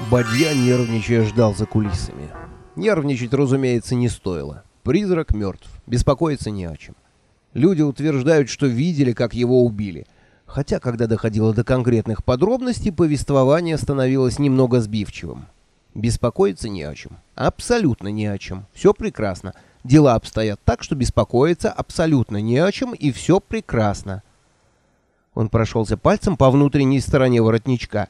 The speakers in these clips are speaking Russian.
Бадья, нервничая, ждал за кулисами. Нервничать, разумеется, не стоило. Призрак мертв, беспокоиться не о чем. Люди утверждают, что видели, как его убили. Хотя, когда доходило до конкретных подробностей, повествование становилось немного сбивчивым. Беспокоиться не о чем. Абсолютно не о чем. Все прекрасно. Дела обстоят так, что беспокоиться абсолютно не о чем, и все прекрасно. Он прошелся пальцем по внутренней стороне воротничка.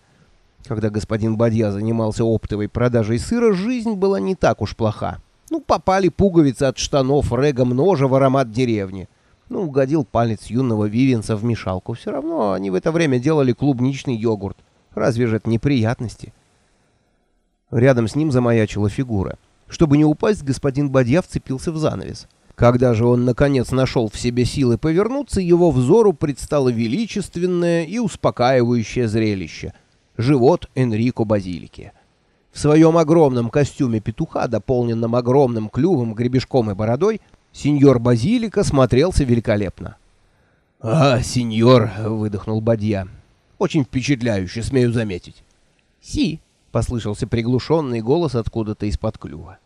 Когда господин Бадья занимался оптовой продажей сыра, жизнь была не так уж плоха. Ну, попали пуговицы от штанов регом ножа в аромат деревни. Ну, угодил палец юного Вивенса в мешалку. Все равно они в это время делали клубничный йогурт. Разве же это неприятности? Рядом с ним замаячила фигура. Чтобы не упасть, господин Бадья вцепился в занавес. Когда же он, наконец, нашел в себе силы повернуться, его взору предстало величественное и успокаивающее зрелище — живот Энрико Базилики. В своем огромном костюме петуха, дополненном огромным клювом, гребешком и бородой, сеньор Базилика смотрелся великолепно. «А, сеньор!» — выдохнул Бадья. «Очень впечатляюще, смею заметить». «Си!» — послышался приглушенный голос откуда-то из-под клюва.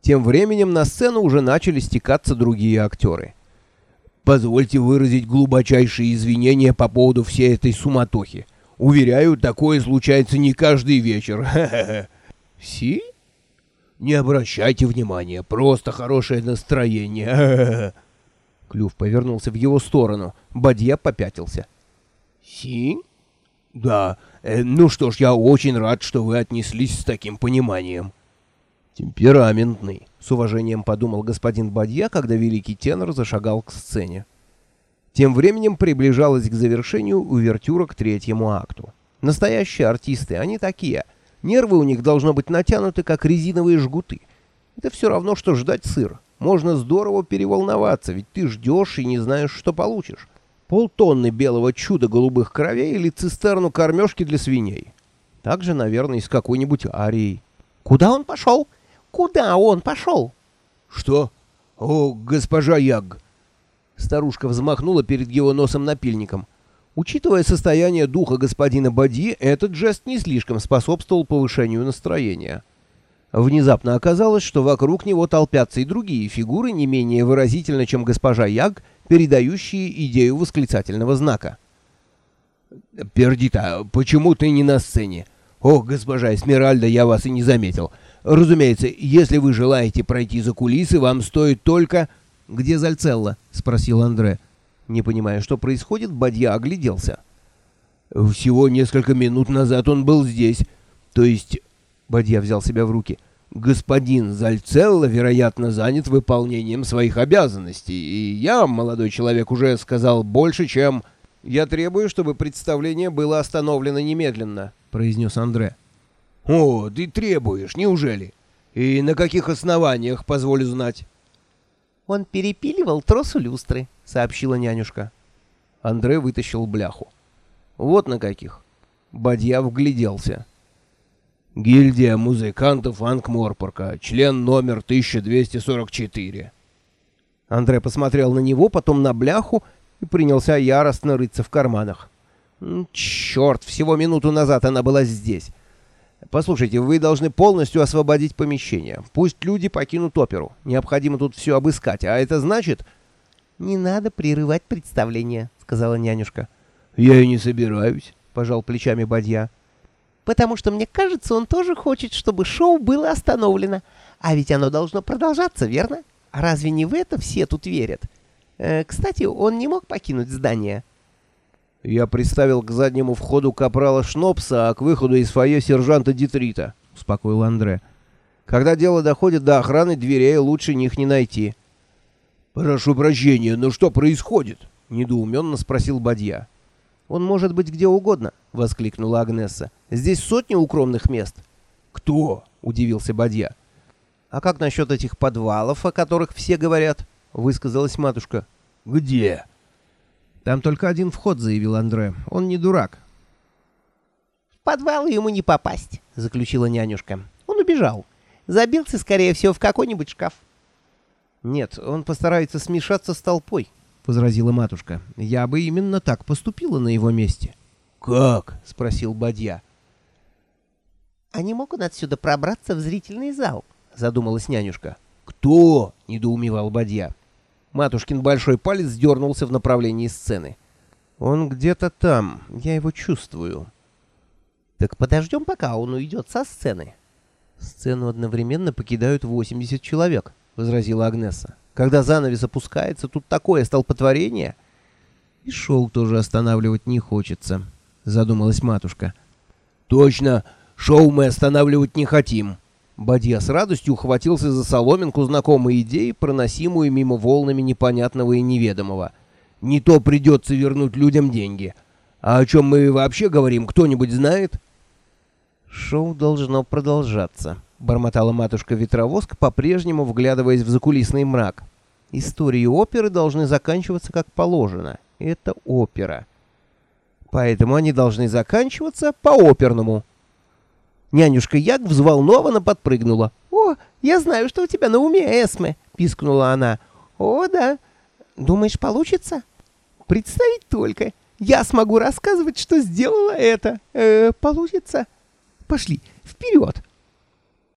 Тем временем на сцену уже начали стекаться другие актеры. «Позвольте выразить глубочайшие извинения по поводу всей этой суматохи. Уверяю, такое случается не каждый вечер. Си? Не обращайте внимания, просто хорошее настроение. Клюв повернулся в его сторону. Бадья попятился. Си? Да. Э, ну что ж, я очень рад, что вы отнеслись с таким пониманием. «Темпераментный», — с уважением подумал господин Бадья, когда великий тенор зашагал к сцене. Тем временем приближалась к завершению увертюра к третьему акту. Настоящие артисты, они такие. Нервы у них должно быть натянуты, как резиновые жгуты. Это все равно, что ждать сыр. Можно здорово переволноваться, ведь ты ждешь и не знаешь, что получишь. Полтонны белого чуда голубых кровей или цистерну кормежки для свиней. Также, наверное, и с какой-нибудь арией. «Куда он пошел?» Куда он пошел? Что? О, госпожа Яг. Старушка взмахнула перед его носом напильником. Учитывая состояние духа господина Бади, этот жест не слишком способствовал повышению настроения. Внезапно оказалось, что вокруг него толпятся и другие фигуры, не менее выразительно, чем госпожа Яг, передающие идею восклицательного знака. «Пердита, почему ты не на сцене? О, госпожа Эсмеральда, я вас и не заметил. Разумеется, если вы желаете пройти за кулисы, вам стоит только... Где Зальцелло? спросил Андре. Не понимая, что происходит, Бадья огляделся. Всего несколько минут назад он был здесь. То есть, Бадья взял себя в руки. Господин Зальцелло, вероятно, занят выполнением своих обязанностей, и я, молодой человек, уже сказал больше, чем... «Я требую, чтобы представление было остановлено немедленно», — произнес Андре. «О, ты требуешь, неужели? И на каких основаниях, позволю знать?» «Он перепиливал тросу люстры», — сообщила нянюшка. Андрей вытащил бляху. «Вот на каких». Бадья вгляделся. «Гильдия музыкантов Анкморпорка, член номер 1244». Андрей посмотрел на него, потом на бляху и принялся яростно рыться в карманах. «Черт, всего минуту назад она была здесь». Послушайте, вы должны полностью освободить помещение. Пусть люди покинут оперу. Необходимо тут все обыскать. А это значит... Не надо прерывать представление, сказала нянюшка. Я и не собираюсь, пожал плечами Бадья. Потому что мне кажется, он тоже хочет, чтобы шоу было остановлено. А ведь оно должно продолжаться, верно? А разве не в это все тут верят? Э, кстати, он не мог покинуть здание. Я приставил к заднему входу капрала Шнопса, а к выходу из фойе сержанта Дитрита, — успокоил Андре. Когда дело доходит до охраны дверей, лучше них не найти. — Прошу прощения, но что происходит? — недоуменно спросил Бадья. — Он может быть где угодно, — воскликнула Агнесса. — Здесь сотни укромных мест. — Кто? — удивился Бадья. — А как насчет этих подвалов, о которых все говорят? — высказалась матушка. — Где? — «Там только один вход», — заявил Андре. «Он не дурак». «В подвал ему не попасть», — заключила нянюшка. «Он убежал. Забился, скорее всего, в какой-нибудь шкаф». «Нет, он постарается смешаться с толпой», — возразила матушка. «Я бы именно так поступила на его месте». «Как?» — спросил Бадья. «А не мог он отсюда пробраться в зрительный зал?» — задумалась нянюшка. «Кто?» — недоумевал Бадья. Матушкин большой палец дернулся в направлении сцены. «Он где-то там, я его чувствую». «Так подождем, пока он уйдет со сцены». «Сцену одновременно покидают 80 человек», — возразила Агнеса. «Когда занавес опускается, тут такое столпотворение». «И шоу тоже останавливать не хочется», — задумалась матушка. «Точно, шоу мы останавливать не хотим». Бадья с радостью ухватился за соломинку знакомой идеи, проносимую мимо волнами непонятного и неведомого. «Не то придется вернуть людям деньги. А о чем мы вообще говорим, кто-нибудь знает?» «Шоу должно продолжаться», — бормотала матушка-ветровоск, по-прежнему вглядываясь в закулисный мрак. «Истории оперы должны заканчиваться как положено. Это опера. Поэтому они должны заканчиваться по-оперному». Нянюшка Як взволнованно подпрыгнула. «О, я знаю, что у тебя на уме, Эсме!» — пискнула она. «О, да. Думаешь, получится?» «Представить только. Я смогу рассказывать, что сделала это. Э, получится?» Пошли, вперед!»